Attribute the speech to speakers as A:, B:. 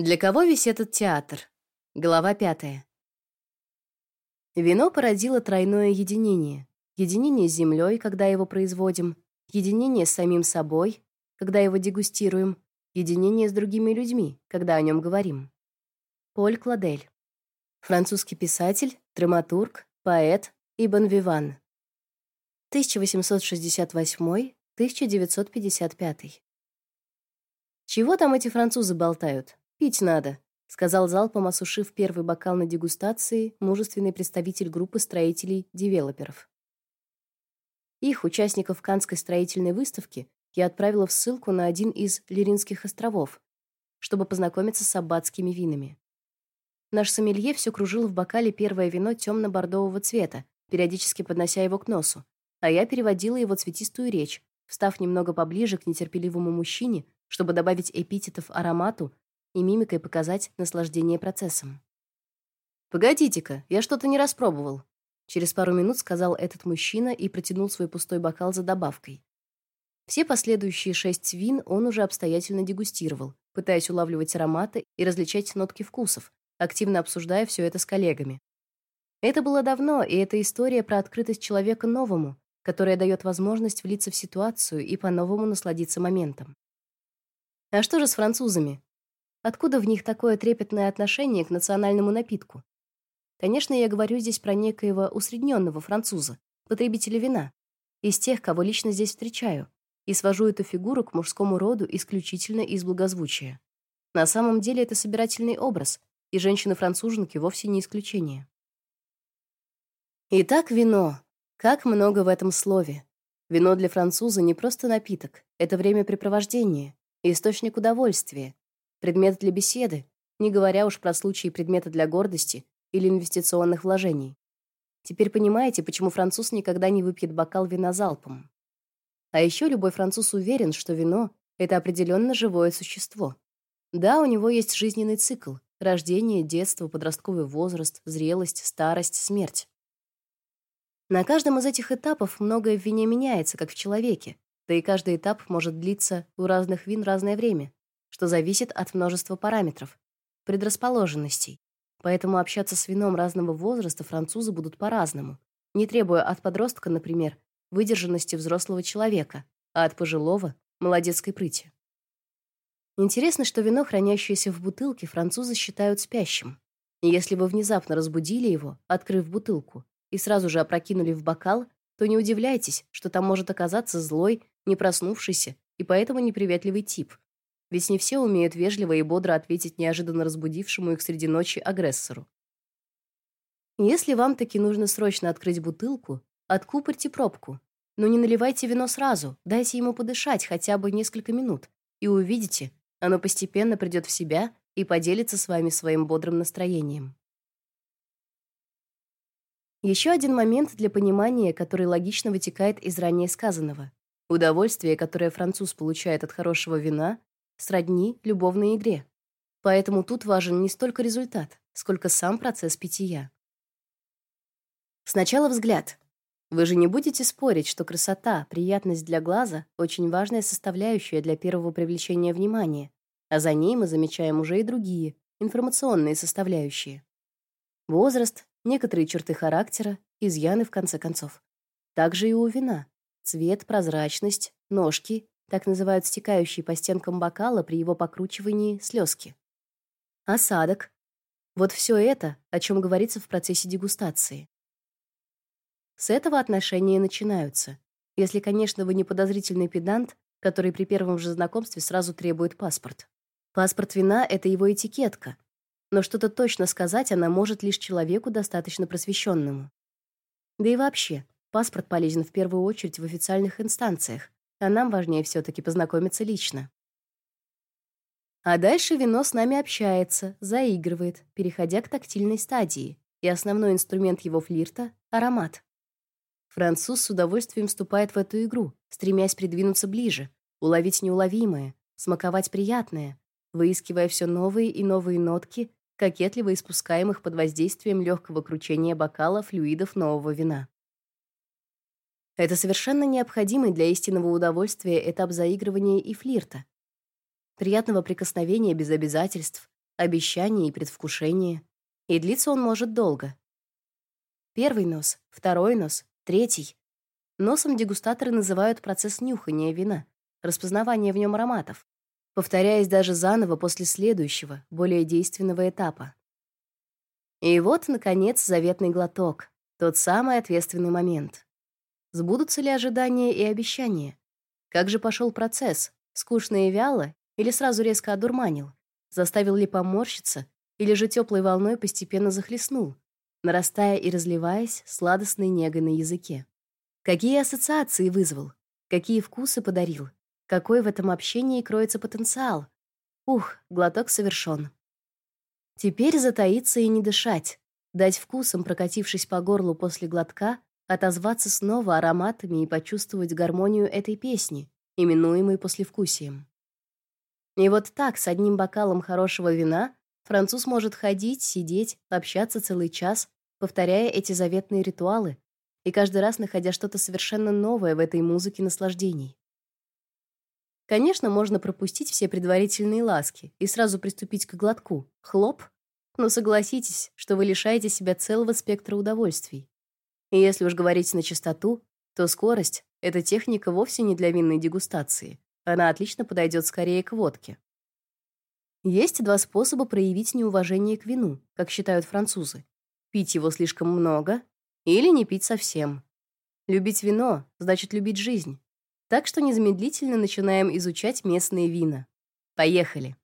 A: Для кого весь этот театр? Глава пятая. Вино породило тройное единение. Единение с землей, когда его производим, единение с самим собой, когда его дегустируем, единение с другими людьми, когда о нем говорим. Поль Кладель. Французский писатель, драматург, поэт и бонвиван. 1868-1955. Чего там эти французы болтают? Пить надо, сказал залпом, осушив первый бокал на дегустации, мужественный представитель группы строителей-девелоперов. Их участников Канской строительной выставки я отправила в ссылку на один из Лиринских островов, чтобы познакомиться с аббатскими винами. Наш сомелье все кружил в бокале первое вино темно бордового цвета, периодически поднося его к носу, а я переводила его цветистую речь, встав немного поближе к нетерпеливому мужчине, чтобы добавить эпитетов аромату и мимикой показать наслаждение процессом. Погодите-ка, я что-то не распробовал, через пару минут сказал этот мужчина и протянул свой пустой бокал за добавкой. Все последующие шесть вин он уже обстоятельно дегустировал, пытаясь улавливать ароматы и различать нотки вкусов, активно обсуждая все это с коллегами. Это было давно, и это история про открытость человека новому, которая дает возможность влиться в ситуацию и по-новому насладиться моментом. А что же с французами? Откуда в них такое трепетное отношение к национальному напитку? Конечно, я говорю здесь про некоего усредненного француза, потребителя вина, из тех, кого лично здесь встречаю, и свожу эту фигуру к мужскому роду исключительно из благозвучия. На самом деле это собирательный образ, и женщины-француженки вовсе не исключение. Итак, вино. Как много в этом слове. Вино для француза не просто напиток, это времяпрепровождение, источник удовольствия, предмет для беседы, не говоря уж про случаи предмета для гордости или инвестиционных вложений. Теперь понимаете, почему француз никогда не выпьет бокал вина залпом. А еще любой француз уверен, что вино это определенно живое существо. Да, у него есть жизненный цикл: рождение, детство, подростковый возраст, зрелость, старость, смерть. На каждом из этих этапов многое в вине меняется, как в человеке. Да и каждый этап может длиться у разных вин разное время что зависит от множества параметров, предрасположенностей. Поэтому общаться с вином разного возраста французы будут по-разному, не требуя от подростка, например, выдержанности взрослого человека, а от пожилого молодецкой прыти. Интересно, что вино, хранящееся в бутылке, французы считают спящим. И если вы внезапно разбудили его, открыв бутылку, и сразу же опрокинули в бокал, то не удивляйтесь, что там может оказаться злой, не проснувшийся и поэтому неприветливый тип, ведь не все умеют вежливо и бодро ответить неожиданно разбудившему их среди ночи агрессору. Если вам таки нужно срочно открыть бутылку, откупорьте пробку. Но не наливайте вино сразу, дайте ему подышать хотя бы несколько минут, и увидите, оно постепенно придет в себя и поделится с вами своим бодрым настроением. Еще один момент для понимания, который логично вытекает из ранее сказанного. Удовольствие, которое француз получает от хорошего вина, сродни любовной игре. Поэтому тут важен не столько результат, сколько сам процесс питья. Сначала взгляд. Вы же не будете спорить, что красота, приятность для глаза очень важная составляющая для первого привлечения внимания, а за ней мы замечаем уже и другие, информационные составляющие. Возраст, некоторые черты характера, изъяны в конце концов. Также и у вина: цвет, прозрачность, ножки так называют стекающие по стенкам бокала при его покручивании слезки. Осадок. Вот все это, о чем говорится в процессе дегустации. С этого отношения начинаются. Если, конечно, вы не подозрительный педант, который при первом же знакомстве сразу требует паспорт. Паспорт вина это его этикетка, но что-то точно сказать она может лишь человеку достаточно просвещенному. Да и вообще, паспорт полезен в первую очередь в официальных инстанциях, а нам важнее все таки познакомиться лично. А дальше вино с нами общается, заигрывает, переходя к тактильной стадии, и основной инструмент его флирта аромат. Француз с удовольствием вступает в эту игру, стремясь придвинуться ближе, уловить неуловимое, смаковать приятное, выискивая все новые и новые нотки, кокетливо испускаемых под воздействием легкого кручения бокала флюидов нового вина. Это совершенно необходимый для истинного удовольствия этап заигрывания и флирта. Приятного прикосновения без обязательств, обещание и предвкушение. И длиться он может долго. Первый нос, второй нос, третий. Носом дегустаторы называют процесс нюхания вина, распознавания в нем ароматов, повторяясь даже заново после следующего, более действенного этапа. И вот, наконец, заветный глоток, тот самый ответственный момент. Сбудутся ли ожидания и обещания? Как же пошел процесс? Скучно и вяло или сразу резко одурманил? Заставил ли поморщиться или же теплой волной постепенно захлестнул, нарастая и разливаясь сладостной негой на языке? Какие ассоциации вызвал? Какие вкусы подарил? Какой в этом общении кроется потенциал? Ух, глоток совершен. Теперь затаиться и не дышать, дать вкусом, прокатившись по горлу после глотка, отозваться снова ароматами и почувствовать гармонию этой песни, именуемой послевкусием. И вот так, с одним бокалом хорошего вина, француз может ходить, сидеть, общаться целый час, повторяя эти заветные ритуалы, и каждый раз находя что-то совершенно новое в этой музыке наслаждений. Конечно, можно пропустить все предварительные ласки и сразу приступить к глотку. Хлоп. Но согласитесь, что вы лишаете себя целого спектра удовольствий. И если уж говорить на чистоту, то скорость эта техника вовсе не для винной дегустации. Она отлично подойдет скорее к водке. Есть два способа проявить неуважение к вину, как считают французы. Пить его слишком много или не пить совсем. Любить вино значит любить жизнь. Так что незамедлительно начинаем изучать местные вина. Поехали.